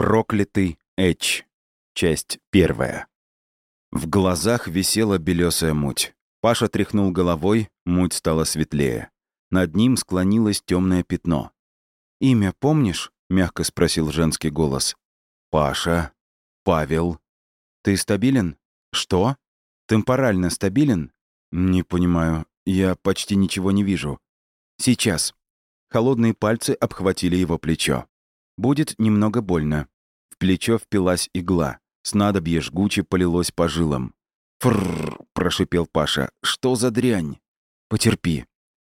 Проклятый Эч. Часть первая. В глазах висела белесая муть. Паша тряхнул головой, муть стала светлее. Над ним склонилось темное пятно. «Имя помнишь?» — мягко спросил женский голос. «Паша. Павел. Ты стабилен? Что? Темпорально стабилен? Не понимаю. Я почти ничего не вижу. Сейчас». Холодные пальцы обхватили его плечо. «Будет немного больно». В плечо впилась игла. Снадобье жгуче полилось по жилам. «Фрррр!» — прошипел Паша. «Что за дрянь?» «Потерпи».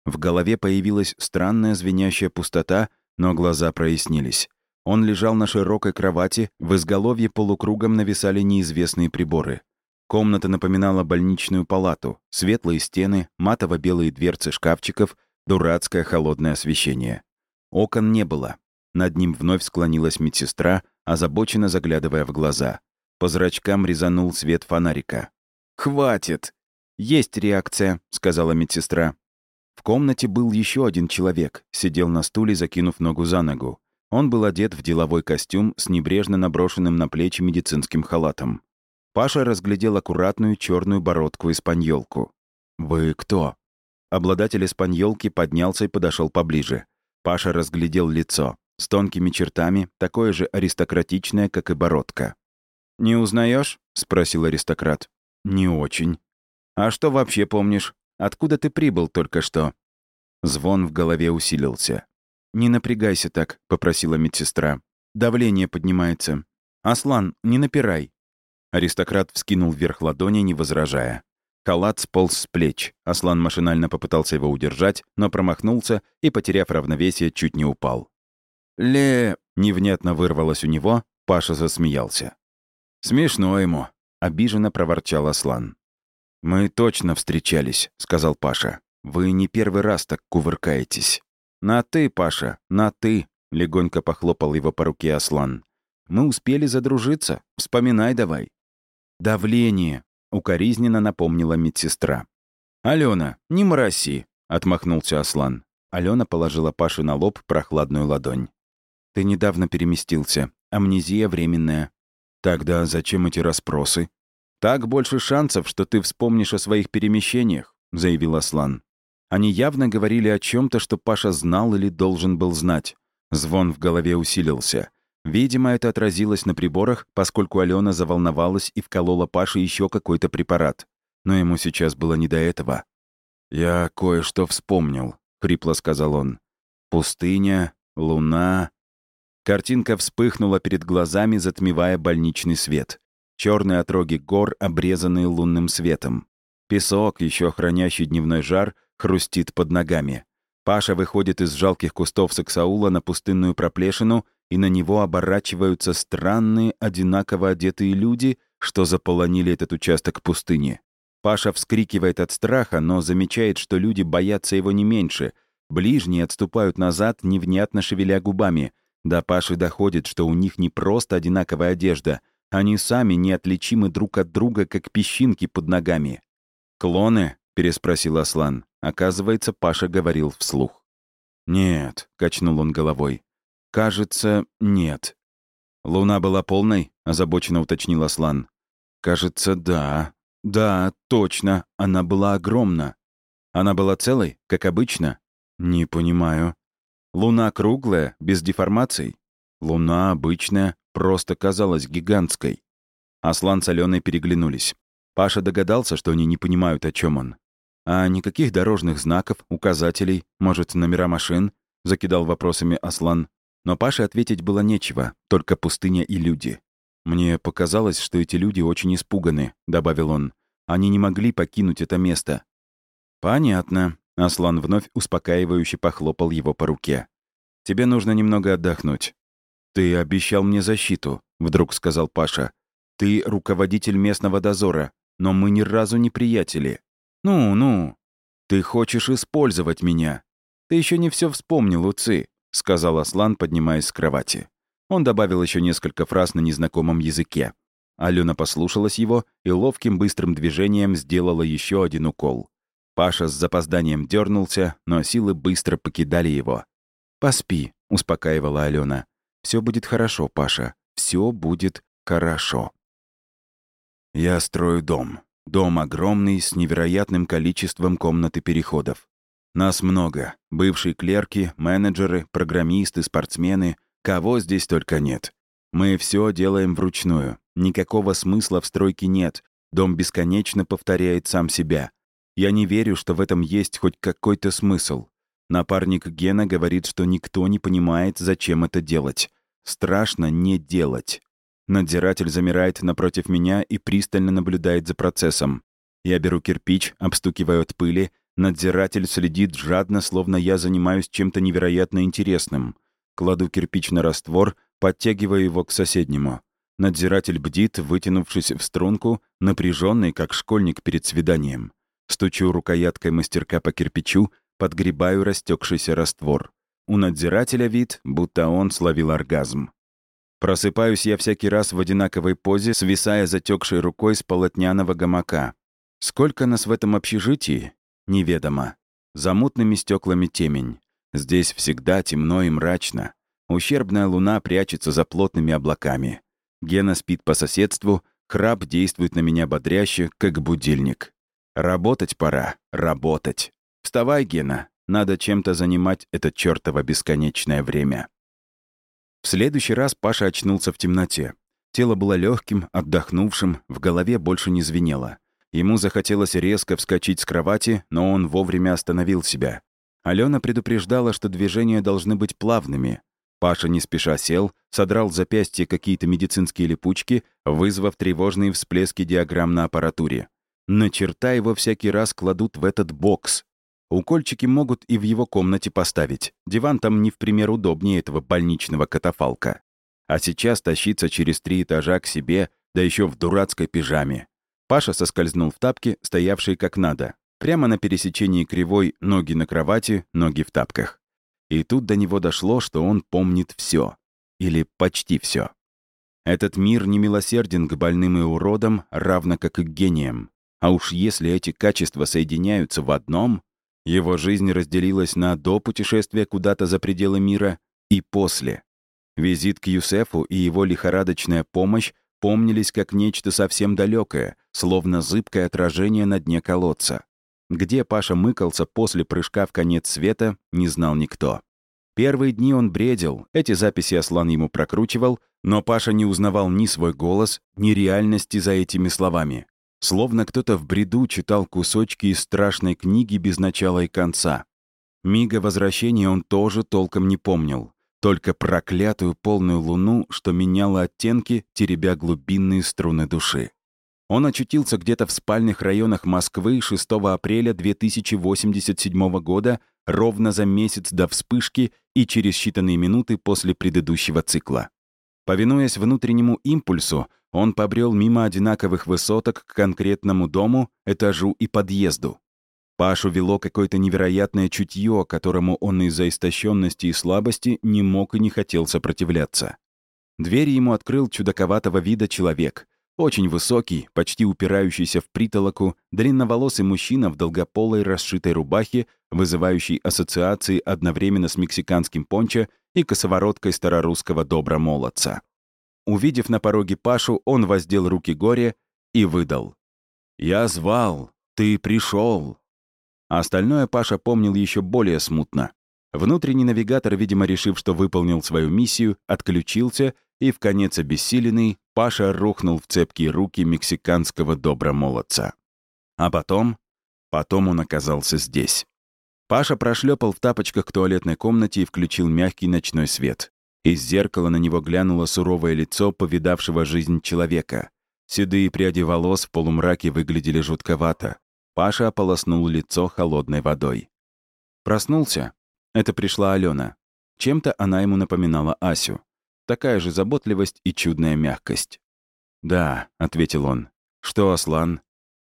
В голове появилась странная звенящая пустота, но глаза прояснились. Он лежал на широкой кровати, в изголовье полукругом нависали неизвестные приборы. Комната напоминала больничную палату, светлые стены, матово-белые дверцы шкафчиков, дурацкое холодное освещение. Окон не было. Над ним вновь склонилась медсестра, озабоченно заглядывая в глаза. По зрачкам резанул свет фонарика. «Хватит!» «Есть реакция», — сказала медсестра. В комнате был еще один человек, сидел на стуле, закинув ногу за ногу. Он был одет в деловой костюм с небрежно наброшенным на плечи медицинским халатом. Паша разглядел аккуратную черную бородку испаньолку. «Вы кто?» Обладатель испаньолки поднялся и подошел поближе. Паша разглядел лицо. С тонкими чертами, такое же аристократичное, как и бородка. «Не узнаешь? спросил аристократ. «Не очень». «А что вообще помнишь? Откуда ты прибыл только что?» Звон в голове усилился. «Не напрягайся так», — попросила медсестра. «Давление поднимается. Аслан, не напирай». Аристократ вскинул вверх ладони, не возражая. Халат сполз с плеч. Аслан машинально попытался его удержать, но промахнулся и, потеряв равновесие, чуть не упал. «Ле...» — невнятно вырвалось у него, Паша засмеялся. «Смешно ему», — обиженно проворчал Аслан. «Мы точно встречались», — сказал Паша. «Вы не первый раз так кувыркаетесь». «На «ты», Паша, на «ты», — легонько похлопал его по руке Аслан. «Мы успели задружиться. Вспоминай давай». «Давление», — укоризненно напомнила медсестра. «Алена, не мраси», — отмахнулся Аслан. Алена положила Паше на лоб прохладную ладонь. «Ты недавно переместился. Амнезия временная». «Тогда зачем эти расспросы?» «Так больше шансов, что ты вспомнишь о своих перемещениях», — заявил Аслан. Они явно говорили о чем то что Паша знал или должен был знать. Звон в голове усилился. Видимо, это отразилось на приборах, поскольку Алена заволновалась и вколола Паше еще какой-то препарат. Но ему сейчас было не до этого. «Я кое-что вспомнил», — хрипло сказал он. «Пустыня, луна...» Картинка вспыхнула перед глазами, затмевая больничный свет. Черные отроги гор, обрезанные лунным светом. Песок, еще хранящий дневной жар, хрустит под ногами. Паша выходит из жалких кустов саксаула на пустынную проплешину, и на него оборачиваются странные, одинаково одетые люди, что заполонили этот участок пустыни. Паша вскрикивает от страха, но замечает, что люди боятся его не меньше. Ближние отступают назад, невнятно шевеля губами. До Паши доходит, что у них не просто одинаковая одежда, они сами неотличимы друг от друга, как песчинки под ногами. «Клоны?» — переспросил Аслан. Оказывается, Паша говорил вслух. «Нет», — качнул он головой. «Кажется, нет». «Луна была полной?» — озабоченно уточнил Аслан. «Кажется, да. Да, точно. Она была огромна. Она была целой, как обычно?» «Не понимаю». «Луна круглая, без деформаций?» «Луна обычная, просто казалась гигантской». Аслан с Аленой переглянулись. Паша догадался, что они не понимают, о чем он. «А никаких дорожных знаков, указателей, может, номера машин?» — закидал вопросами Аслан. Но Паше ответить было нечего, только пустыня и люди. «Мне показалось, что эти люди очень испуганы», — добавил он. «Они не могли покинуть это место». «Понятно», — Аслан вновь успокаивающе похлопал его по руке. «Тебе нужно немного отдохнуть». «Ты обещал мне защиту», — вдруг сказал Паша. «Ты руководитель местного дозора, но мы ни разу не приятели». «Ну-ну, ты хочешь использовать меня. Ты еще не все вспомнил, Уци», — сказал Аслан, поднимаясь с кровати. Он добавил еще несколько фраз на незнакомом языке. Алена послушалась его и ловким быстрым движением сделала еще один укол. Паша с запозданием дернулся, но силы быстро покидали его. «Поспи», — успокаивала Алена. Все будет хорошо, Паша. все будет хорошо. Я строю дом. Дом огромный, с невероятным количеством комнат и переходов. Нас много. Бывшие клерки, менеджеры, программисты, спортсмены. Кого здесь только нет. Мы все делаем вручную. Никакого смысла в стройке нет. Дом бесконечно повторяет сам себя. Я не верю, что в этом есть хоть какой-то смысл. Напарник Гена говорит, что никто не понимает, зачем это делать. Страшно не делать. Надзиратель замирает напротив меня и пристально наблюдает за процессом. Я беру кирпич, обстукиваю от пыли. Надзиратель следит жадно, словно я занимаюсь чем-то невероятно интересным. Кладу кирпич на раствор, подтягиваю его к соседнему. Надзиратель бдит, вытянувшись в струнку, напряженный, как школьник перед свиданием. Стучу рукояткой мастерка по кирпичу, подгребаю растекшийся раствор. У надзирателя вид, будто он словил оргазм. Просыпаюсь я всякий раз в одинаковой позе, свисая затекшей рукой с полотняного гамака. Сколько нас в этом общежитии? Неведомо. За мутными стеклами темень. Здесь всегда темно и мрачно. Ущербная луна прячется за плотными облаками. Гена спит по соседству, храп действует на меня бодряще, как будильник. Работать пора, работать. Вставай, Гена, надо чем-то занимать это чёртово бесконечное время. В следующий раз Паша очнулся в темноте. Тело было легким, отдохнувшим, в голове больше не звенело. Ему захотелось резко вскочить с кровати, но он вовремя остановил себя. Алена предупреждала, что движения должны быть плавными. Паша не спеша сел, содрал запястье какие-то медицинские липучки, вызвав тревожные всплески диаграмм на аппаратуре. На черта его всякий раз кладут в этот бокс. Укольчики могут и в его комнате поставить. Диван там не в пример удобнее этого больничного катафалка. А сейчас тащиться через три этажа к себе, да еще в дурацкой пижаме. Паша соскользнул в тапки, стоявшие как надо. Прямо на пересечении кривой ноги на кровати, ноги в тапках. И тут до него дошло, что он помнит все, Или почти все. Этот мир не милосерден к больным и уродам, равно как и к гениям. А уж если эти качества соединяются в одном, его жизнь разделилась на до путешествия куда-то за пределы мира и после. Визит к Юсефу и его лихорадочная помощь помнились как нечто совсем далекое, словно зыбкое отражение на дне колодца. Где Паша мыкался после прыжка в конец света, не знал никто. Первые дни он бредил, эти записи Аслан ему прокручивал, но Паша не узнавал ни свой голос, ни реальности за этими словами. Словно кто-то в бреду читал кусочки из страшной книги без начала и конца. Мига возвращения он тоже толком не помнил. Только проклятую полную луну, что меняла оттенки, теребя глубинные струны души. Он очутился где-то в спальных районах Москвы 6 апреля 2087 года, ровно за месяц до вспышки и через считанные минуты после предыдущего цикла. Повинуясь внутреннему импульсу, он побрел мимо одинаковых высоток к конкретному дому, этажу и подъезду. Пашу вело какое-то невероятное чутье, которому он из-за истощенности и слабости не мог и не хотел сопротивляться. Дверь ему открыл чудаковатого вида человек. Очень высокий, почти упирающийся в притолоку, длинноволосый мужчина в долгополой расшитой рубахе, вызывающий ассоциации одновременно с мексиканским пончо и косовороткой старорусского добромолодца. Увидев на пороге Пашу, он воздел руки горе и выдал. «Я звал, ты пришел. остальное Паша помнил еще более смутно. Внутренний навигатор, видимо, решив, что выполнил свою миссию, отключился, и в конец обессиленный Паша рухнул в цепкие руки мексиканского добромолодца. А потом... Потом он оказался здесь. Паша прошлепал в тапочках к туалетной комнате и включил мягкий ночной свет. Из зеркала на него глянуло суровое лицо повидавшего жизнь человека. Седые пряди волос в полумраке выглядели жутковато. Паша ополоснул лицо холодной водой. Проснулся. Это пришла Алена. Чем-то она ему напоминала Асю. Такая же заботливость и чудная мягкость. «Да», — ответил он. «Что, Аслан?»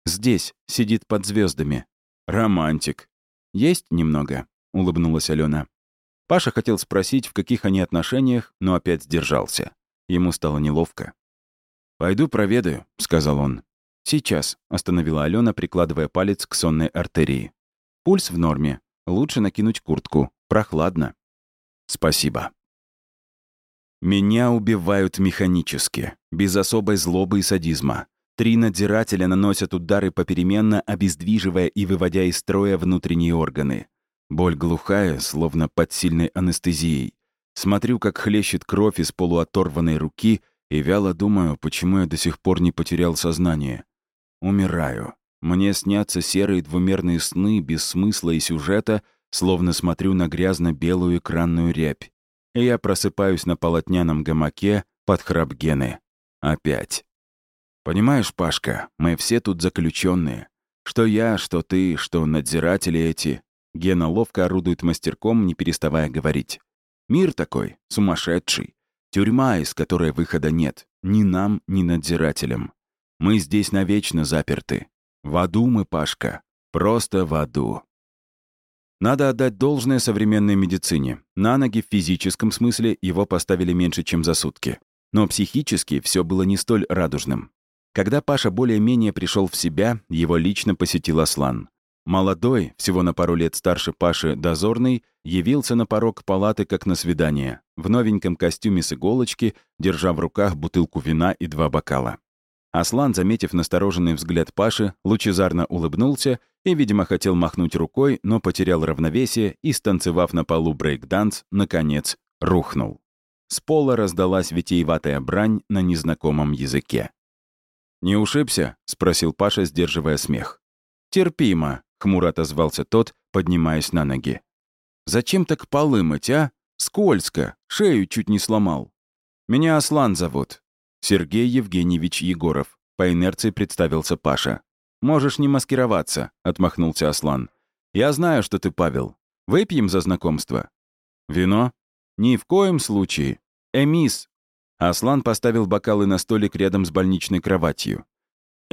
«Здесь, сидит под звездами. «Романтик». «Есть немного», — улыбнулась Алена. Паша хотел спросить, в каких они отношениях, но опять сдержался. Ему стало неловко. «Пойду проведаю», — сказал он. «Сейчас», — остановила Алена, прикладывая палец к сонной артерии. «Пульс в норме. Лучше накинуть куртку. Прохладно». «Спасибо». Меня убивают механически, без особой злобы и садизма. Три надзирателя наносят удары попеременно, обездвиживая и выводя из строя внутренние органы. Боль глухая, словно под сильной анестезией. Смотрю, как хлещет кровь из полуоторванной руки, и вяло думаю, почему я до сих пор не потерял сознание. Умираю. Мне снятся серые двумерные сны без смысла и сюжета, словно смотрю на грязно-белую экранную рябь. И я просыпаюсь на полотняном гамаке под храп Гены. Опять. Понимаешь, Пашка, мы все тут заключенные. Что я, что ты, что надзиратели эти. Гена ловко орудует мастерком, не переставая говорить. Мир такой, сумасшедший. Тюрьма, из которой выхода нет. Ни нам, ни надзирателям. Мы здесь навечно заперты. В аду мы, Пашка. Просто в аду. Надо отдать должное современной медицине. На ноги в физическом смысле его поставили меньше, чем за сутки. Но психически все было не столь радужным. Когда Паша более-менее пришел в себя, его лично посетил Аслан. Молодой, всего на пару лет старше Паши, дозорный, явился на порог палаты как на свидание, в новеньком костюме с иголочки, держа в руках бутылку вина и два бокала. Аслан, заметив настороженный взгляд Паши, лучезарно улыбнулся и, видимо, хотел махнуть рукой, но потерял равновесие и, станцевав на полу брейк-данс, наконец, рухнул. С пола раздалась витиеватая брань на незнакомом языке. «Не ушибся?» — спросил Паша, сдерживая смех. «Терпимо», — хмуро отозвался тот, поднимаясь на ноги. «Зачем так полы мыть, а? Скользко, шею чуть не сломал. Меня Аслан зовут». Сергей Евгеньевич Егоров. По инерции представился Паша. «Можешь не маскироваться», — отмахнулся Аслан. «Я знаю, что ты Павел. Выпьем за знакомство». «Вино?» «Ни в коем случае. Эмис, Аслан поставил бокалы на столик рядом с больничной кроватью.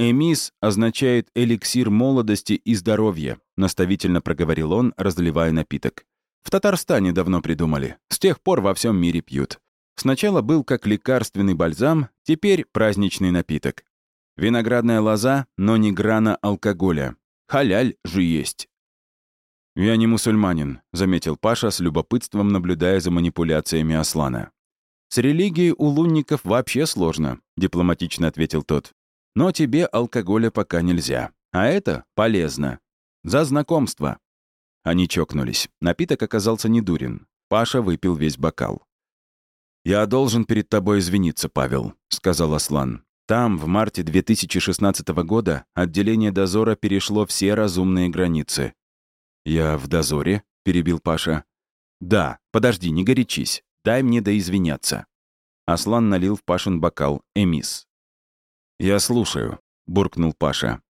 «Эмис означает эликсир молодости и здоровья», наставительно проговорил он, разливая напиток. «В Татарстане давно придумали. С тех пор во всем мире пьют. Сначала был как лекарственный бальзам, теперь праздничный напиток. Виноградная лоза, но не грана алкоголя. Халяль же есть». «Я не мусульманин», — заметил Паша с любопытством, наблюдая за манипуляциями Аслана. «С религией у лунников вообще сложно», — дипломатично ответил тот. «Но тебе алкоголя пока нельзя. А это полезно. За знакомство». Они чокнулись. Напиток оказался недурен. Паша выпил весь бокал. «Я должен перед тобой извиниться, Павел», — сказал Аслан. «Там, в марте 2016 года, отделение дозора перешло все разумные границы». «Я в дозоре?» — перебил Паша. «Да, подожди, не горячись. Дай мне доизвиняться». Аслан налил в Пашин бокал эмис. «Я слушаю», — буркнул Паша.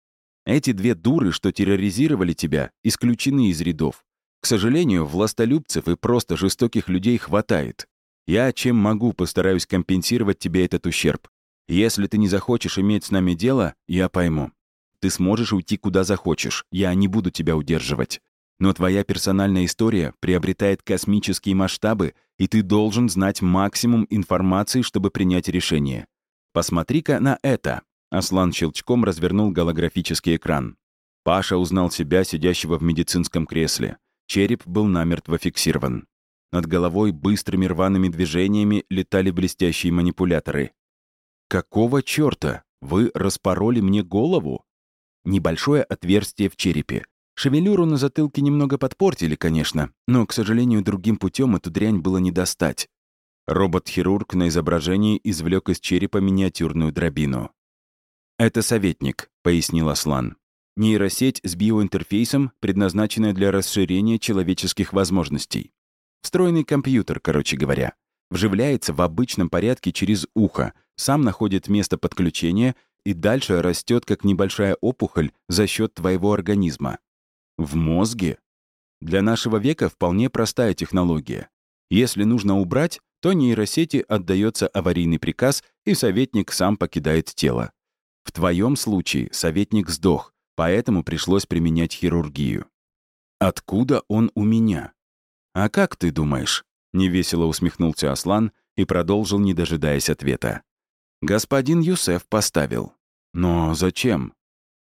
«Эти две дуры, что терроризировали тебя, исключены из рядов. К сожалению, властолюбцев и просто жестоких людей хватает. Я, чем могу, постараюсь компенсировать тебе этот ущерб. Если ты не захочешь иметь с нами дело, я пойму. Ты сможешь уйти куда захочешь, я не буду тебя удерживать. Но твоя персональная история приобретает космические масштабы, и ты должен знать максимум информации, чтобы принять решение. Посмотри-ка на это. Аслан щелчком развернул голографический экран. Паша узнал себя, сидящего в медицинском кресле. Череп был намертво фиксирован. Над головой быстрыми рваными движениями летали блестящие манипуляторы. «Какого чёрта? Вы распороли мне голову?» Небольшое отверстие в черепе. Шевелюру на затылке немного подпортили, конечно, но, к сожалению, другим путем эту дрянь было не достать. Робот-хирург на изображении извлек из черепа миниатюрную дробину. «Это советник», — пояснил Аслан. «Нейросеть с биоинтерфейсом, предназначенная для расширения человеческих возможностей. Встроенный компьютер, короче говоря. Вживляется в обычном порядке через ухо, сам находит место подключения и дальше растет как небольшая опухоль за счет твоего организма. В мозге? Для нашего века вполне простая технология. Если нужно убрать, то нейросети отдается аварийный приказ, и советник сам покидает тело. В твоем случае советник сдох, поэтому пришлось применять хирургию. Откуда он у меня? А как ты думаешь? Невесело усмехнулся Аслан и продолжил, не дожидаясь ответа. Господин Юсеф поставил. Но зачем?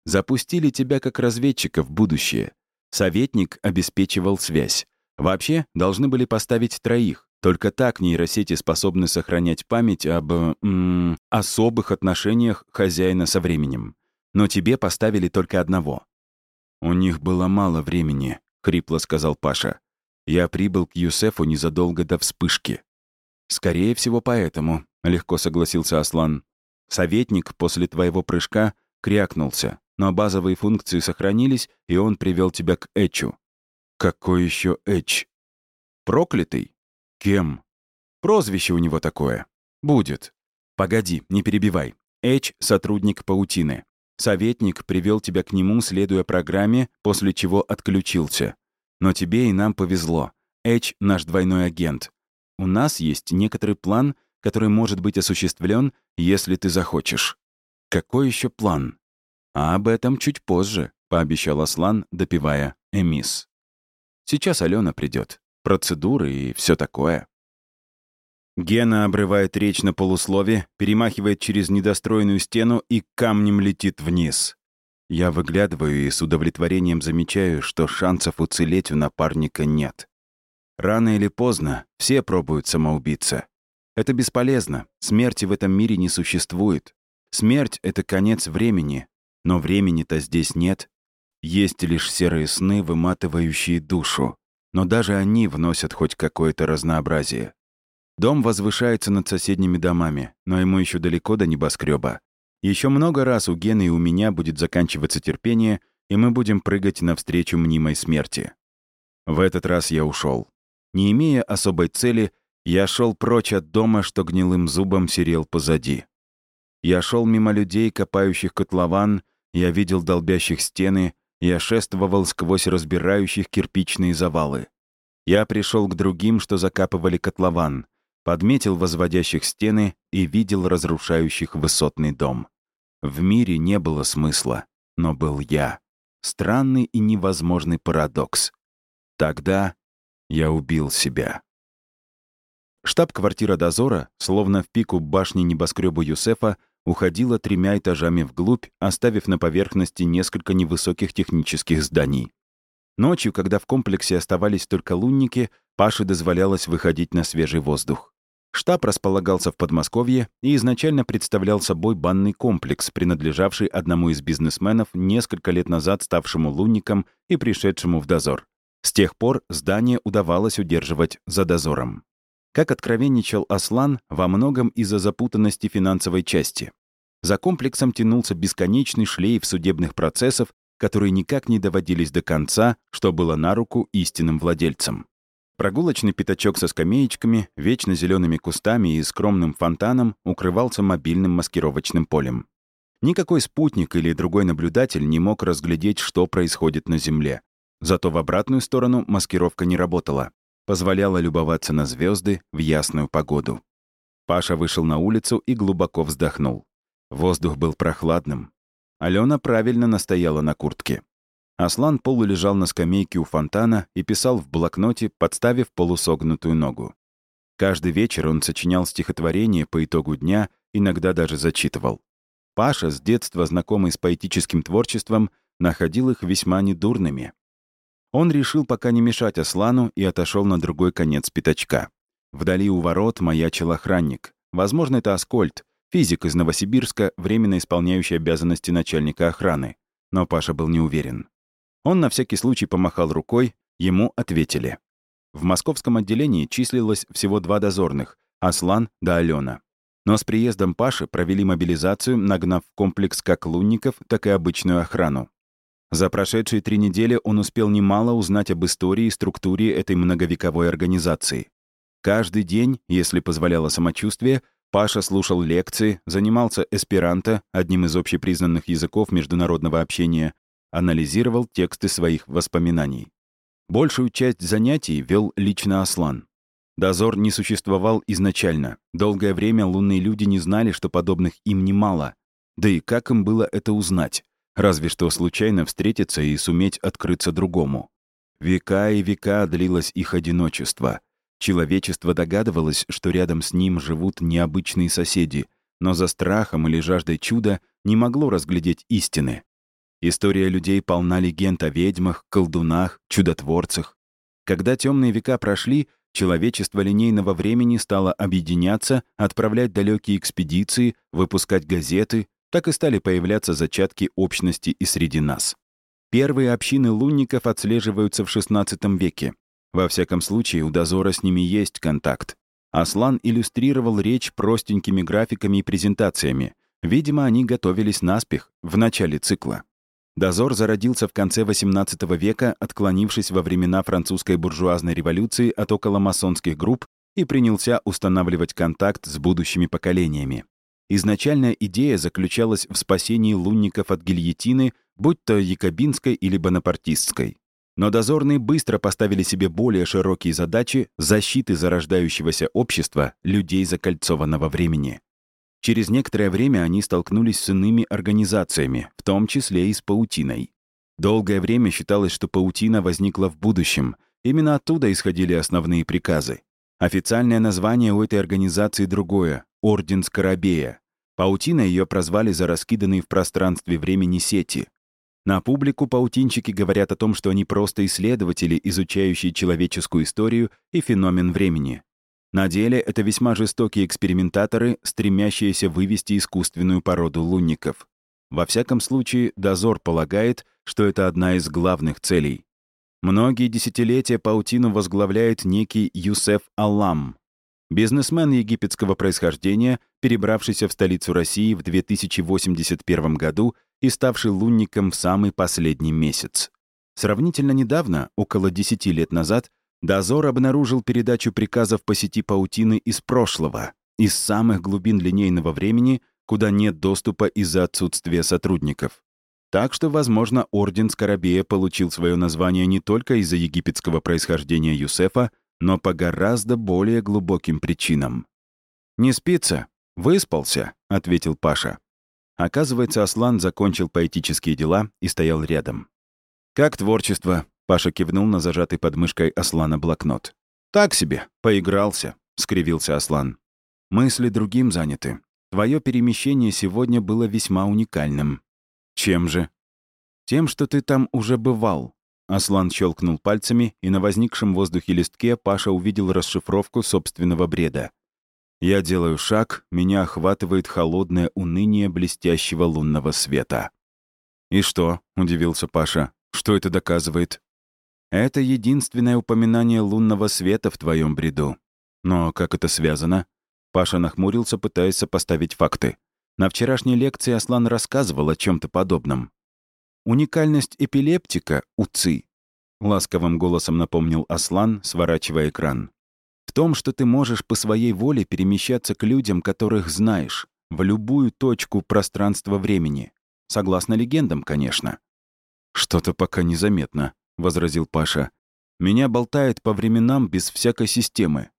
Запустили тебя как разведчика в будущее. Советник обеспечивал связь. Вообще, должны были поставить троих, Только так нейросети способны сохранять память об м, особых отношениях хозяина со временем. Но тебе поставили только одного. «У них было мало времени», — хрипло сказал Паша. «Я прибыл к Юсефу незадолго до вспышки». «Скорее всего, поэтому», — легко согласился Аслан. «Советник после твоего прыжка крякнулся, но базовые функции сохранились, и он привел тебя к Эчу». «Какой еще Эч?» «Проклятый?» «Кем?» «Прозвище у него такое». «Будет». «Погоди, не перебивай. Эч — сотрудник паутины. Советник привел тебя к нему, следуя программе, после чего отключился. Но тебе и нам повезло. Эч — наш двойной агент. У нас есть некоторый план, который может быть осуществлен, если ты захочешь. Какой еще план? А об этом чуть позже, пообещал Аслан, допивая эмис. Сейчас Алена придет процедуры и все такое. Гена обрывает речь на полуслове, перемахивает через недостроенную стену и камнем летит вниз. Я выглядываю и с удовлетворением замечаю, что шансов уцелеть у напарника нет. Рано или поздно все пробуют самоубиться. Это бесполезно, смерти в этом мире не существует. Смерть — это конец времени, но времени-то здесь нет. Есть лишь серые сны, выматывающие душу но даже они вносят хоть какое-то разнообразие. Дом возвышается над соседними домами, но ему еще далеко до небоскреба. Еще много раз у Гены и у меня будет заканчиваться терпение, и мы будем прыгать навстречу мнимой смерти. В этот раз я ушел. Не имея особой цели, я шел прочь от дома, что гнилым зубом серел позади. Я шел мимо людей, копающих котлован, я видел долбящих стены, я шествовал сквозь разбирающих кирпичные завалы. Я пришел к другим, что закапывали котлован, подметил возводящих стены и видел разрушающих высотный дом. В мире не было смысла, но был я. Странный и невозможный парадокс. Тогда я убил себя. Штаб-квартира дозора, словно в пику башни небоскреба Юсефа, уходила тремя этажами вглубь, оставив на поверхности несколько невысоких технических зданий. Ночью, когда в комплексе оставались только лунники, Паше дозволялось выходить на свежий воздух. Штаб располагался в Подмосковье и изначально представлял собой банный комплекс, принадлежавший одному из бизнесменов, несколько лет назад ставшему лунником и пришедшему в дозор. С тех пор здание удавалось удерживать за дозором. Как откровенничал Аслан, во многом из-за запутанности финансовой части. За комплексом тянулся бесконечный шлейф судебных процессов, которые никак не доводились до конца, что было на руку истинным владельцам. Прогулочный пятачок со скамеечками, вечно зелеными кустами и скромным фонтаном укрывался мобильным маскировочным полем. Никакой спутник или другой наблюдатель не мог разглядеть, что происходит на Земле. Зато в обратную сторону маскировка не работала позволяла любоваться на звезды в ясную погоду. Паша вышел на улицу и глубоко вздохнул. Воздух был прохладным. Алена правильно настояла на куртке. Аслан полулежал на скамейке у фонтана и писал в блокноте, подставив полусогнутую ногу. Каждый вечер он сочинял стихотворение по итогу дня, иногда даже зачитывал. Паша, с детства знакомый с поэтическим творчеством, находил их весьма недурными. Он решил пока не мешать Аслану и отошел на другой конец пятачка. Вдали у ворот маячил охранник. Возможно, это Аскольд, физик из Новосибирска, временно исполняющий обязанности начальника охраны. Но Паша был не уверен. Он на всякий случай помахал рукой, ему ответили. В московском отделении числилось всего два дозорных — Аслан да Алена. Но с приездом Паши провели мобилизацию, нагнав в комплекс как лунников, так и обычную охрану. За прошедшие три недели он успел немало узнать об истории и структуре этой многовековой организации. Каждый день, если позволяло самочувствие, Паша слушал лекции, занимался эсперанто, одним из общепризнанных языков международного общения, анализировал тексты своих воспоминаний. Большую часть занятий вел лично Аслан. Дозор не существовал изначально. Долгое время лунные люди не знали, что подобных им немало. Да и как им было это узнать? Разве что случайно встретиться и суметь открыться другому. Века и века длилось их одиночество. Человечество догадывалось, что рядом с ним живут необычные соседи, но за страхом или жаждой чуда не могло разглядеть истины. История людей полна легенд о ведьмах, колдунах, чудотворцах. Когда темные века прошли, Человечество линейного времени стало объединяться, отправлять далекие экспедиции, выпускать газеты, так и стали появляться зачатки общности и среди нас. Первые общины лунников отслеживаются в XVI веке. Во всяком случае, у дозора с ними есть контакт. Аслан иллюстрировал речь простенькими графиками и презентациями. Видимо, они готовились наспех, в начале цикла. Дозор зародился в конце XVIII века, отклонившись во времена французской буржуазной революции от околомасонских групп и принялся устанавливать контакт с будущими поколениями. Изначальная идея заключалась в спасении лунников от гильотины, будь то якобинской или бонапартистской. Но дозорные быстро поставили себе более широкие задачи защиты зарождающегося общества людей закольцованного времени. Через некоторое время они столкнулись с иными организациями, в том числе и с паутиной. Долгое время считалось, что паутина возникла в будущем. Именно оттуда исходили основные приказы. Официальное название у этой организации другое — Орден Скоробея. Паутина ее прозвали за раскиданные в пространстве времени сети. На публику паутинчики говорят о том, что они просто исследователи, изучающие человеческую историю и феномен времени. На деле это весьма жестокие экспериментаторы, стремящиеся вывести искусственную породу лунников. Во всяком случае, дозор полагает, что это одна из главных целей. Многие десятилетия паутину возглавляет некий Юсеф Аллам, бизнесмен египетского происхождения, перебравшийся в столицу России в 2081 году и ставший лунником в самый последний месяц. Сравнительно недавно, около 10 лет назад, Дозор обнаружил передачу приказов по сети паутины из прошлого, из самых глубин линейного времени, куда нет доступа из-за отсутствия сотрудников. Так что, возможно, Орден Скоробея получил свое название не только из-за египетского происхождения Юсефа, но по гораздо более глубоким причинам. «Не спится? Выспался», — ответил Паша. Оказывается, Аслан закончил поэтические дела и стоял рядом. «Как творчество?» Паша кивнул на зажатый под мышкой Аслана блокнот. «Так себе, поигрался», — скривился Аслан. «Мысли другим заняты. Твое перемещение сегодня было весьма уникальным». «Чем же?» «Тем, что ты там уже бывал». Аслан щелкнул пальцами, и на возникшем воздухе листке Паша увидел расшифровку собственного бреда. «Я делаю шаг, меня охватывает холодное уныние блестящего лунного света». «И что?» — удивился Паша. «Что это доказывает?» Это единственное упоминание лунного света в твоем бреду. Но как это связано? Паша нахмурился, пытаясь сопоставить факты. На вчерашней лекции Аслан рассказывал о чем то подобном. «Уникальность эпилептика — УЦИ», — ласковым голосом напомнил Аслан, сворачивая экран. «В том, что ты можешь по своей воле перемещаться к людям, которых знаешь, в любую точку пространства-времени. Согласно легендам, конечно». «Что-то пока незаметно», — возразил Паша. «Меня болтает по временам без всякой системы».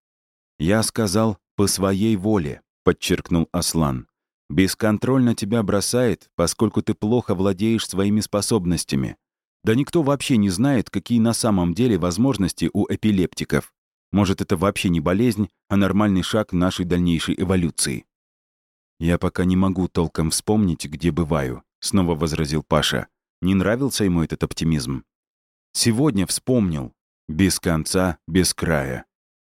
«Я сказал, по своей воле», — подчеркнул Аслан. «Бесконтрольно тебя бросает, поскольку ты плохо владеешь своими способностями. Да никто вообще не знает, какие на самом деле возможности у эпилептиков. Может, это вообще не болезнь, а нормальный шаг нашей дальнейшей эволюции». «Я пока не могу толком вспомнить, где бываю», — снова возразил Паша. Не нравился ему этот оптимизм. Сегодня вспомнил. Без конца, без края.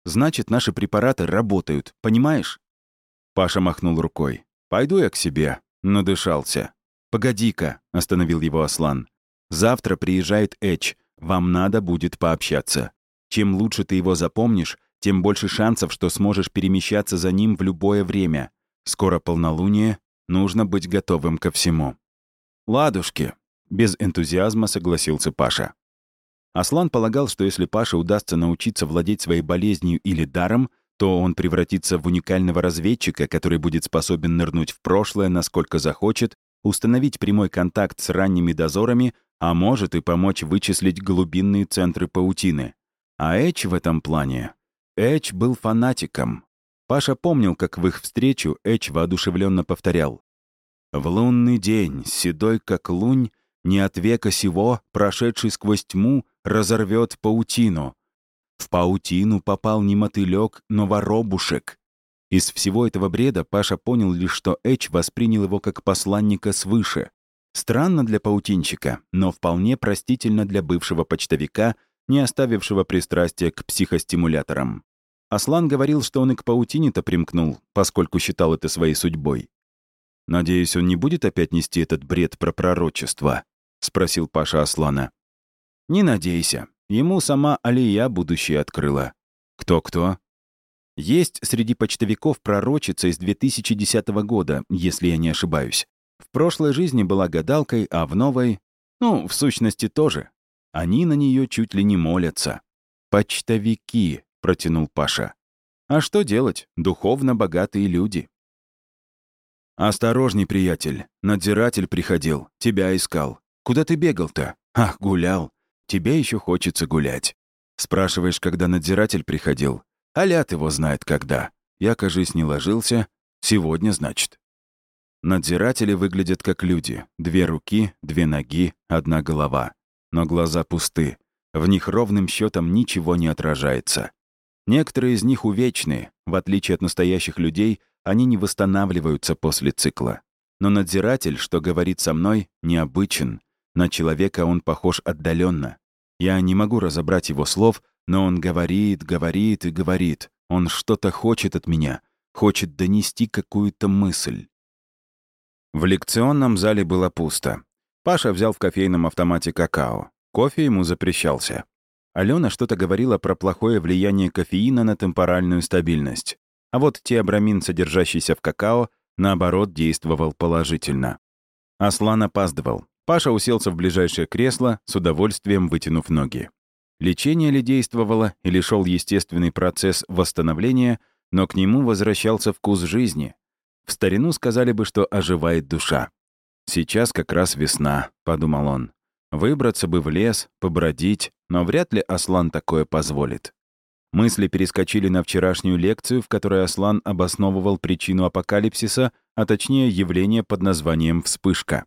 Значит, наши препараты работают, понимаешь? Паша махнул рукой. «Пойду я к себе». Надышался. «Погоди-ка», — остановил его Аслан. «Завтра приезжает Эч. Вам надо будет пообщаться. Чем лучше ты его запомнишь, тем больше шансов, что сможешь перемещаться за ним в любое время. Скоро полнолуние, нужно быть готовым ко всему». «Ладушки», — без энтузиазма согласился Паша. Аслан полагал, что если Паше удастся научиться владеть своей болезнью или даром, то он превратится в уникального разведчика, который будет способен нырнуть в прошлое, насколько захочет, установить прямой контакт с ранними дозорами, а может и помочь вычислить глубинные центры паутины. А Эч в этом плане... Эч был фанатиком. Паша помнил, как в их встречу Эч воодушевленно повторял. «В лунный день, седой как лунь, не от века сего, прошедший сквозь тьму, разорвет паутину. В паутину попал не мотылек, но воробушек. Из всего этого бреда Паша понял лишь, что Эч воспринял его как посланника свыше. Странно для паутинчика, но вполне простительно для бывшего почтовика, не оставившего пристрастия к психостимуляторам. Аслан говорил, что он и к паутине-то примкнул, поскольку считал это своей судьбой. «Надеюсь, он не будет опять нести этот бред про пророчество?» — спросил Паша Аслана. «Не надейся. Ему сама Алия будущее открыла». «Кто-кто?» «Есть среди почтовиков пророчица из 2010 года, если я не ошибаюсь. В прошлой жизни была гадалкой, а в новой... Ну, в сущности, тоже. Они на нее чуть ли не молятся. «Почтовики», — протянул Паша. «А что делать? Духовно богатые люди». «Осторожней, приятель. Надзиратель приходил, тебя искал. Куда ты бегал-то? Ах, гулял. Тебе еще хочется гулять. Спрашиваешь, когда надзиратель приходил? Алят его знает когда. Я, кажись, не ложился. Сегодня, значит. Надзиратели выглядят как люди. Две руки, две ноги, одна голова. Но глаза пусты. В них ровным счетом ничего не отражается. Некоторые из них увечны. В отличие от настоящих людей, они не восстанавливаются после цикла. Но надзиратель, что говорит со мной, необычен. На человека он похож отдаленно. Я не могу разобрать его слов, но он говорит, говорит и говорит. Он что-то хочет от меня, хочет донести какую-то мысль. В лекционном зале было пусто. Паша взял в кофейном автомате какао. Кофе ему запрещался. Алена что-то говорила про плохое влияние кофеина на темпоральную стабильность. А вот теобрамин, содержащийся в какао, наоборот, действовал положительно. Аслан опаздывал. Паша уселся в ближайшее кресло, с удовольствием вытянув ноги. Лечение ли действовало, или шел естественный процесс восстановления, но к нему возвращался вкус жизни, в старину сказали бы, что оживает душа. «Сейчас как раз весна», — подумал он. «Выбраться бы в лес, побродить, но вряд ли Аслан такое позволит». Мысли перескочили на вчерашнюю лекцию, в которой Аслан обосновывал причину апокалипсиса, а точнее явление под названием «вспышка».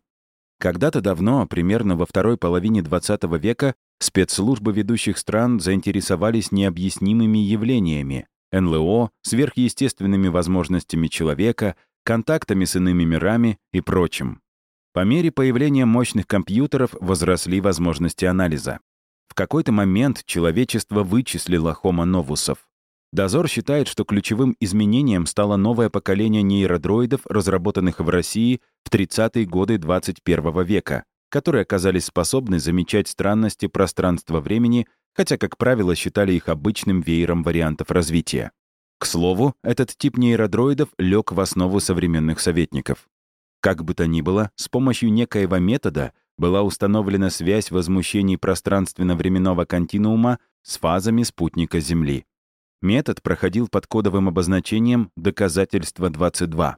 Когда-то давно, примерно во второй половине XX века, спецслужбы ведущих стран заинтересовались необъяснимыми явлениями, НЛО, сверхъестественными возможностями человека, контактами с иными мирами и прочим. По мере появления мощных компьютеров возросли возможности анализа. В какой-то момент человечество вычислило Homo новусов. Дозор считает, что ключевым изменением стало новое поколение нейродроидов, разработанных в России в 30-е годы 21 века, которые оказались способны замечать странности пространства-времени, хотя, как правило, считали их обычным веером вариантов развития. К слову, этот тип нейродроидов лег в основу современных советников. Как бы то ни было, с помощью некоего метода была установлена связь возмущений пространственно-временного континуума с фазами спутника Земли. Метод проходил под кодовым обозначением «Доказательство 22».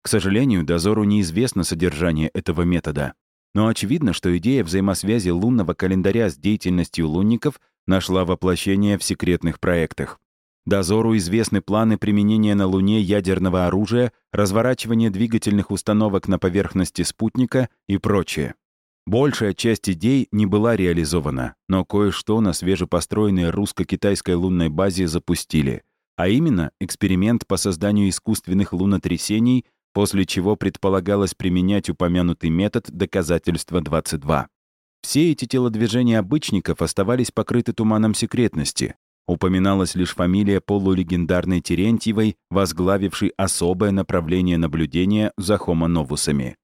К сожалению, дозору неизвестно содержание этого метода. Но очевидно, что идея взаимосвязи лунного календаря с деятельностью лунников нашла воплощение в секретных проектах. Дозору известны планы применения на Луне ядерного оружия, разворачивания двигательных установок на поверхности спутника и прочее. Большая часть идей не была реализована, но кое-что на свежепостроенной русско-китайской лунной базе запустили, а именно эксперимент по созданию искусственных лунотрясений, после чего предполагалось применять упомянутый метод доказательства 22. Все эти телодвижения обычников оставались покрыты туманом секретности, Упоминалась лишь фамилия полулегендарной Терентьевой, возглавившей особое направление наблюдения за хомоновусами.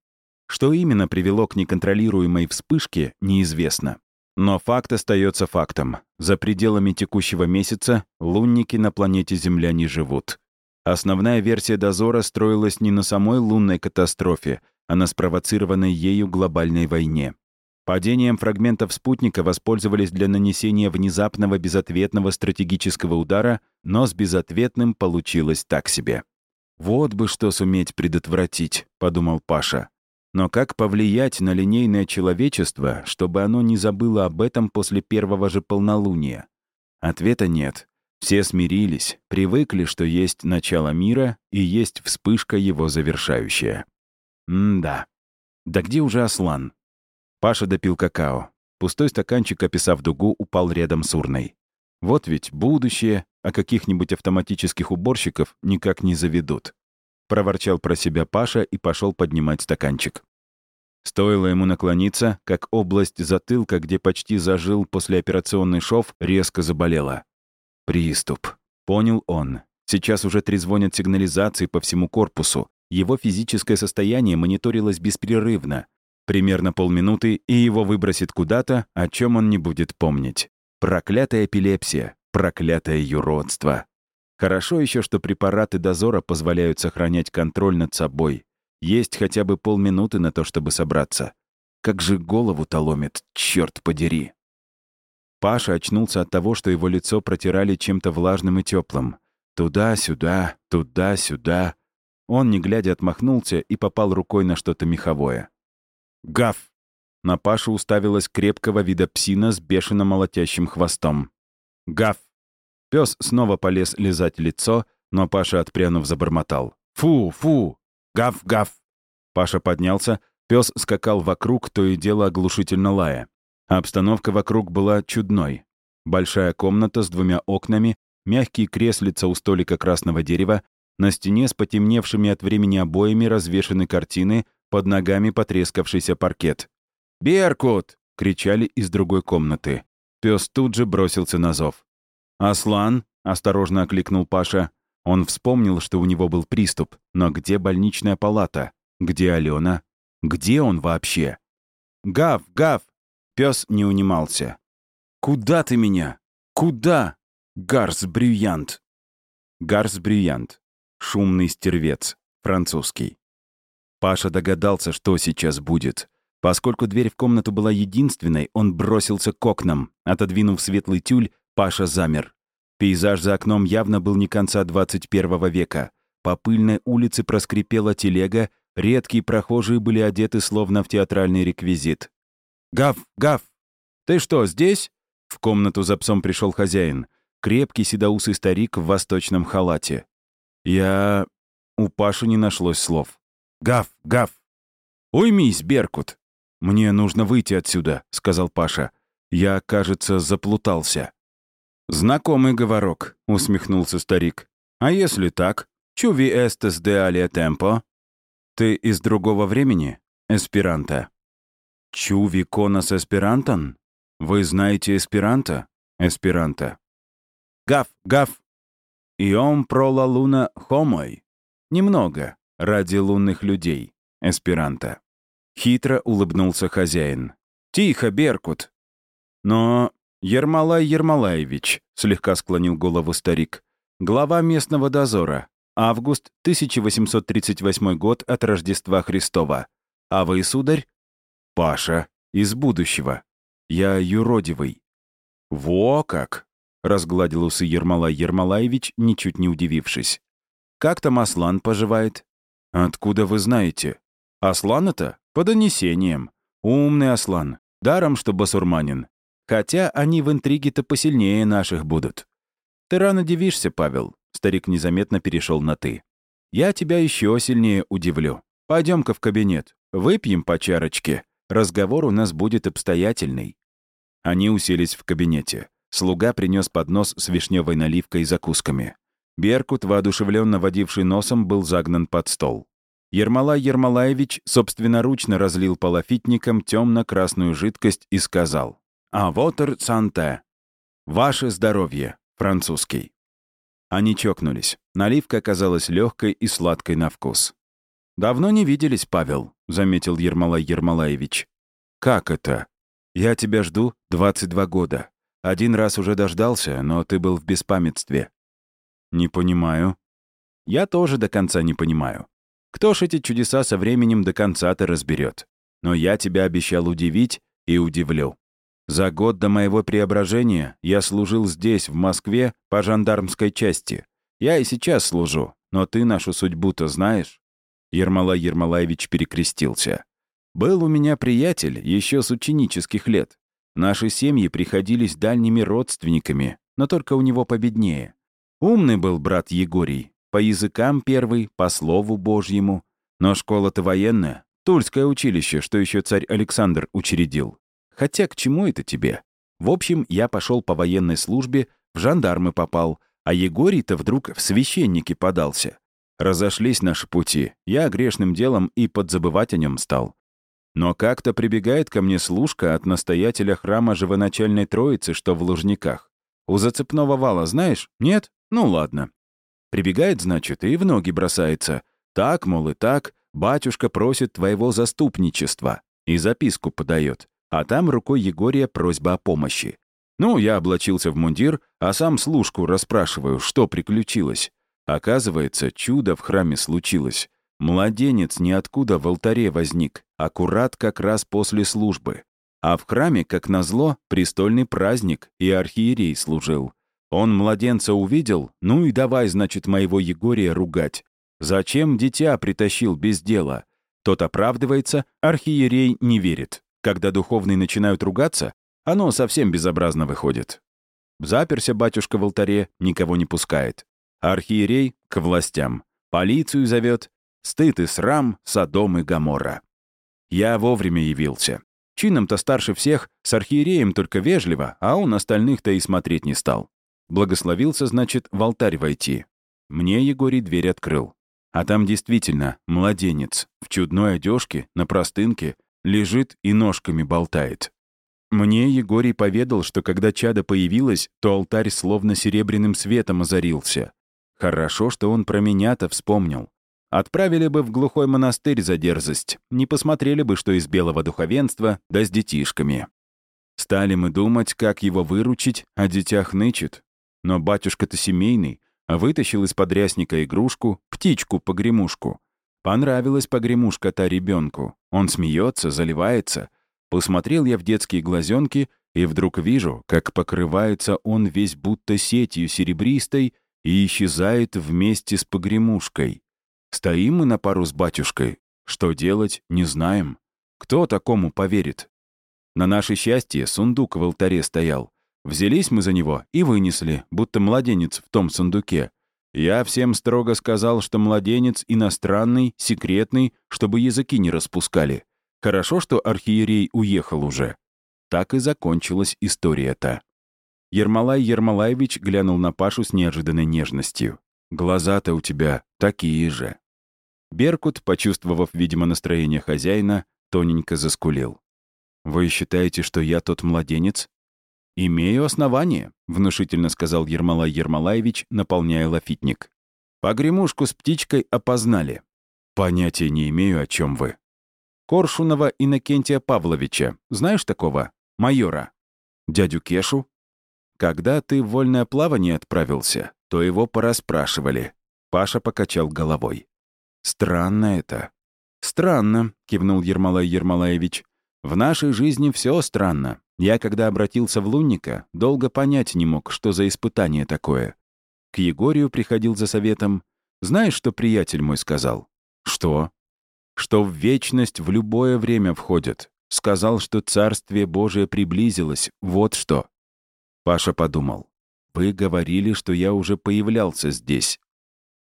Что именно привело к неконтролируемой вспышке, неизвестно. Но факт остается фактом. За пределами текущего месяца лунники на планете Земля не живут. Основная версия дозора строилась не на самой лунной катастрофе, а на спровоцированной ею глобальной войне. Падением фрагментов спутника воспользовались для нанесения внезапного безответного стратегического удара, но с безответным получилось так себе. «Вот бы что суметь предотвратить», — подумал Паша. «Но как повлиять на линейное человечество, чтобы оно не забыло об этом после первого же полнолуния?» Ответа нет. Все смирились, привыкли, что есть начало мира и есть вспышка его завершающая. М-да. Да где уже Аслан? Паша допил какао. Пустой стаканчик, описав дугу, упал рядом с урной. Вот ведь будущее, а каких-нибудь автоматических уборщиков никак не заведут. Проворчал про себя Паша и пошел поднимать стаканчик. Стоило ему наклониться, как область затылка, где почти зажил послеоперационный шов, резко заболела. Приступ. Понял он. Сейчас уже трезвонят сигнализации по всему корпусу. Его физическое состояние мониторилось беспрерывно. Примерно полминуты, и его выбросит куда-то, о чем он не будет помнить. Проклятая эпилепсия, проклятое юродство. Хорошо еще, что препараты дозора позволяют сохранять контроль над собой. Есть хотя бы полминуты на то, чтобы собраться. Как же голову-то ломит, черт подери. Паша очнулся от того, что его лицо протирали чем-то влажным и теплым. Туда-сюда, туда-сюда. Он, не глядя, отмахнулся и попал рукой на что-то меховое. «Гав!» На Пашу уставилась крепкого вида псина с бешено молотящим хвостом. «Гав!» Пес снова полез лизать лицо, но Паша, отпрянув, забормотал. «Фу, фу! Гав-гав!» Паша поднялся, пес скакал вокруг, то и дело оглушительно лая. Обстановка вокруг была чудной. Большая комната с двумя окнами, мягкие креслица у столика красного дерева, на стене с потемневшими от времени обоями развешаны картины, под ногами потрескавшийся паркет. «Беркут!» — кричали из другой комнаты. Пес тут же бросился на зов. «Аслан!» — осторожно окликнул Паша. Он вспомнил, что у него был приступ. Но где больничная палата? Где Алена? Где он вообще? «Гав! Гав!» Пес не унимался. «Куда ты меня? Куда?» Гарс Брюянт. Гарс Брюянт. Шумный стервец. Французский. Паша догадался, что сейчас будет. Поскольку дверь в комнату была единственной, он бросился к окнам. Отодвинув светлый тюль, Паша замер. Пейзаж за окном явно был не конца 21 века. По пыльной улице проскрипела телега, редкие прохожие были одеты словно в театральный реквизит. «Гав! Гав! Ты что, здесь?» В комнату за псом пришел хозяин. Крепкий седоусый старик в восточном халате. «Я...» У Паши не нашлось слов. «Гав! Гав!» «Уймись, Беркут!» «Мне нужно выйти отсюда», — сказал Паша. «Я, кажется, заплутался». «Знакомый говорок», — усмехнулся старик. «А если так? Чуви эстес де алия темпо?» «Ты из другого времени?» «Эсперанто». «Чуви конос эсперантон? Вы знаете эсперанто?» «Эсперанто». «Гав, гав!» «Иом про ла луна хомой?» «Немного, ради лунных людей». Эсперанто. Хитро улыбнулся хозяин. «Тихо, Беркут!» «Но Ермолай Ермолаевич», — слегка склонил голову старик, глава местного дозора. Август 1838 год от Рождества Христова. А вы, сударь? Паша, из будущего. Я юродивый». «Во как!» — разгладил усы Ермолай Ермолаевич, ничуть не удивившись. «Как там Аслан поживает?» «Откуда вы знаете?» «Аслан это? По донесениям. Умный Аслан. Даром, что басурманин. Хотя они в интриге-то посильнее наших будут. Ты рано дивишься, Павел». Старик незаметно перешел на «ты». «Я тебя еще сильнее удивлю. Пойдем-ка в кабинет. Выпьем по чарочке. Разговор у нас будет обстоятельный». Они уселись в кабинете. Слуга принес поднос с вишневой наливкой и закусками. Беркут, воодушевленно водивший носом, был загнан под стол. Ермолай Ермолаевич собственноручно разлил по лафитникам темно-красную жидкость и сказал «А вотер санте». «Ваше здоровье», французский. Они чокнулись. Наливка оказалась легкой и сладкой на вкус. «Давно не виделись, Павел», — заметил Ермолай Ермолаевич. «Как это? Я тебя жду 22 года. Один раз уже дождался, но ты был в беспамятстве». «Не понимаю». «Я тоже до конца не понимаю. Кто ж эти чудеса со временем до конца-то разберет? Но я тебя обещал удивить и удивлю. За год до моего преображения я служил здесь, в Москве, по жандармской части. Я и сейчас служу, но ты нашу судьбу-то знаешь?» Ермолай Ермолаевич перекрестился. «Был у меня приятель еще с ученических лет. Наши семьи приходились дальними родственниками, но только у него победнее. Умный был брат Егорий, по языкам первый, по слову Божьему. Но школа-то военная, Тульское училище, что еще царь Александр учредил. Хотя к чему это тебе? В общем, я пошел по военной службе, в жандармы попал, а Егорий-то вдруг в священники подался. Разошлись наши пути, я грешным делом и подзабывать о нем стал. Но как-то прибегает ко мне служка от настоятеля храма Живоначальной Троицы, что в Лужниках. У зацепного вала, знаешь? Нет? Ну ладно. Прибегает, значит, и в ноги бросается. Так, мол, и так, батюшка просит твоего заступничества. И записку подает. А там рукой Егория просьба о помощи. Ну, я облачился в мундир, а сам служку расспрашиваю, что приключилось. Оказывается, чудо в храме случилось. Младенец ниоткуда в алтаре возник, аккурат как раз после службы. А в храме, как назло, престольный праздник, и архиерей служил. Он младенца увидел, ну и давай, значит, моего Егория ругать. Зачем дитя притащил без дела? Тот оправдывается, архиерей не верит. Когда духовные начинают ругаться, оно совсем безобразно выходит. Заперся батюшка в алтаре, никого не пускает. Архиерей — к властям. Полицию зовет. Стыд и срам, Содом и Гамора. Я вовремя явился. Чином-то старше всех, с архиереем только вежливо, а он остальных-то и смотреть не стал. Благословился, значит, в алтарь войти. Мне Егорий дверь открыл. А там действительно младенец, в чудной одежке, на простынке, лежит и ножками болтает. Мне Егорий поведал, что когда чада появилась, то алтарь словно серебряным светом озарился. Хорошо, что он про меня-то вспомнил. Отправили бы в глухой монастырь за дерзость, не посмотрели бы, что из белого духовенства, да с детишками. Стали мы думать, как его выручить, а дитя хнычет. Но батюшка-то семейный, а вытащил из подрясника игрушку, птичку-погремушку. Понравилась погремушка-то ребенку. Он смеется, заливается. Посмотрел я в детские глазенки и вдруг вижу, как покрывается он весь будто сетью серебристой и исчезает вместе с погремушкой. Стоим мы на пару с батюшкой. Что делать, не знаем. Кто такому поверит? На наше счастье сундук в алтаре стоял. Взялись мы за него и вынесли, будто младенец в том сундуке. Я всем строго сказал, что младенец иностранный, секретный, чтобы языки не распускали. Хорошо, что архиерей уехал уже. Так и закончилась история-то. Ермолай Ермолаевич глянул на Пашу с неожиданной нежностью. Глаза-то у тебя такие же». Беркут, почувствовав, видимо, настроение хозяина, тоненько заскулил. «Вы считаете, что я тот младенец?» «Имею основание», — внушительно сказал Ермолай Ермолаевич, наполняя лафитник. «Погремушку с птичкой опознали». «Понятия не имею, о чем вы». «Коршунова Иннокентия Павловича. Знаешь такого? Майора». «Дядю Кешу?» «Когда ты в вольное плавание отправился, то его порасспрашивали. Паша покачал головой. «Странно это». «Странно», — кивнул Ермолай Ермолаевич. «В нашей жизни все странно. Я, когда обратился в Лунника, долго понять не мог, что за испытание такое. К Егорию приходил за советом. Знаешь, что приятель мой сказал? Что? Что в вечность в любое время входят. Сказал, что Царствие Божие приблизилось. Вот что. Паша подумал. «Вы говорили, что я уже появлялся здесь».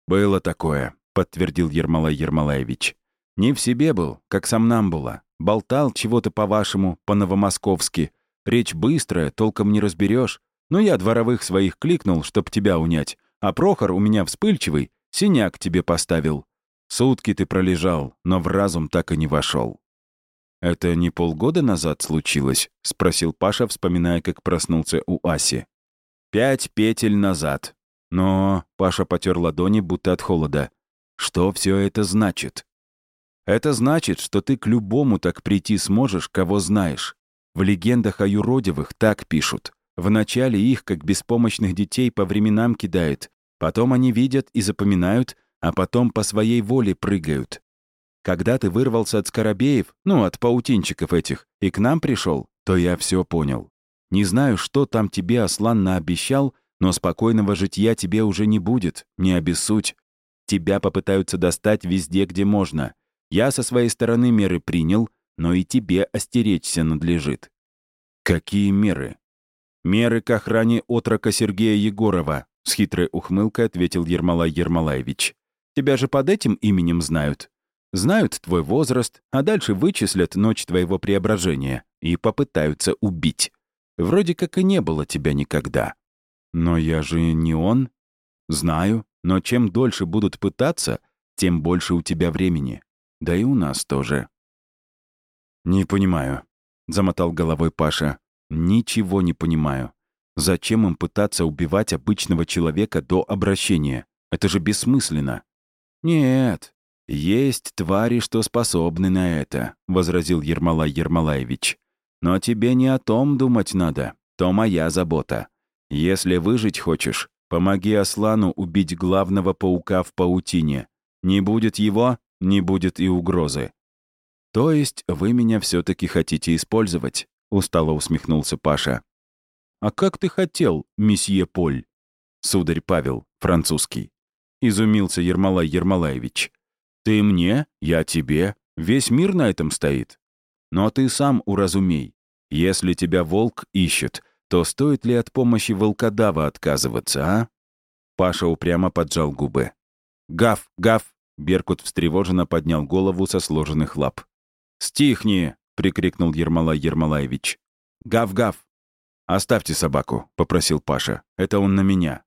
«Было такое», — подтвердил Ермолай Ермолаевич. «Не в себе был, как сам нам было. Болтал чего-то по-вашему, по-новомосковски. Речь быстрая, толком не разберешь. Но я дворовых своих кликнул, чтоб тебя унять. А Прохор у меня вспыльчивый, синяк тебе поставил. Сутки ты пролежал, но в разум так и не вошел. «Это не полгода назад случилось?» — спросил Паша, вспоминая, как проснулся у Аси. Пять петель назад. Но Паша потер ладони, будто от холода. Что все это значит? Это значит, что ты к любому так прийти сможешь, кого знаешь. В легендах о юродивых так пишут. Вначале их, как беспомощных детей, по временам кидает. Потом они видят и запоминают, а потом по своей воле прыгают. Когда ты вырвался от скоробеев, ну, от паутинчиков этих, и к нам пришел, то я все понял. Не знаю, что там тебе Аслан наобещал, но спокойного житья тебе уже не будет, не обессудь. Тебя попытаются достать везде, где можно. Я со своей стороны меры принял, но и тебе остеречься надлежит. Какие меры? Меры к охране отрока Сергея Егорова, с хитрой ухмылкой ответил Ермолай Ермолаевич. Тебя же под этим именем знают. Знают твой возраст, а дальше вычислят ночь твоего преображения и попытаются убить. Вроде как и не было тебя никогда. Но я же не он. Знаю, но чем дольше будут пытаться, тем больше у тебя времени. Да и у нас тоже. «Не понимаю», — замотал головой Паша. «Ничего не понимаю. Зачем им пытаться убивать обычного человека до обращения? Это же бессмысленно. Нет, есть твари, что способны на это, возразил Ермолай Ермолаевич. Но тебе не о том думать надо, то моя забота. Если выжить хочешь, помоги Аслану убить главного паука в паутине. Не будет его, не будет и угрозы. То есть вы меня все таки хотите использовать? Устало усмехнулся Паша. «А как ты хотел, месье Поль?» «Сударь Павел, французский». Изумился Ермолай Ермолаевич. «Ты мне, я тебе. Весь мир на этом стоит. Но ты сам уразумей. Если тебя волк ищет, то стоит ли от помощи волкодава отказываться, а?» Паша упрямо поджал губы. «Гав, гав!» Беркут встревоженно поднял голову со сложенных лап. «Стихни!» — прикрикнул Ермолай Ермолаевич. «Гав-гав!» «Оставьте собаку», — попросил Паша. «Это он на меня».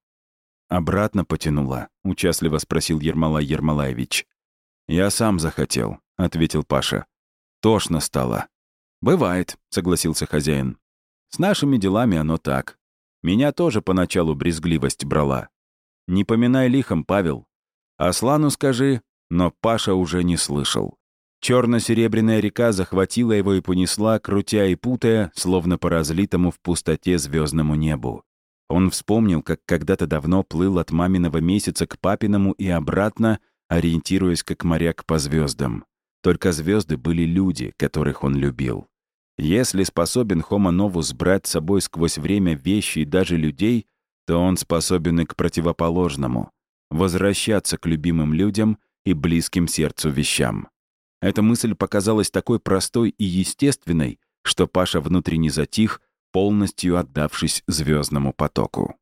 «Обратно потянула», — участливо спросил Ермолай Ермолаевич. «Я сам захотел», — ответил Паша. «Тошно стало». «Бывает», — согласился хозяин. «С нашими делами оно так. Меня тоже поначалу брезгливость брала. Не поминай лихом, Павел. Аслану скажи, но Паша уже не слышал. Черно-серебряная река захватила его и понесла, крутя и путая, словно по разлитому в пустоте звездному небу. Он вспомнил, как когда-то давно плыл от маминого месяца к папиному и обратно, ориентируясь как моряк по звездам. Только звезды были люди, которых он любил. Если способен Homo novus брать с собой сквозь время вещи и даже людей, то он способен и к противоположному — возвращаться к любимым людям и близким сердцу вещам. Эта мысль показалась такой простой и естественной, что Паша внутренне затих, полностью отдавшись звездному потоку.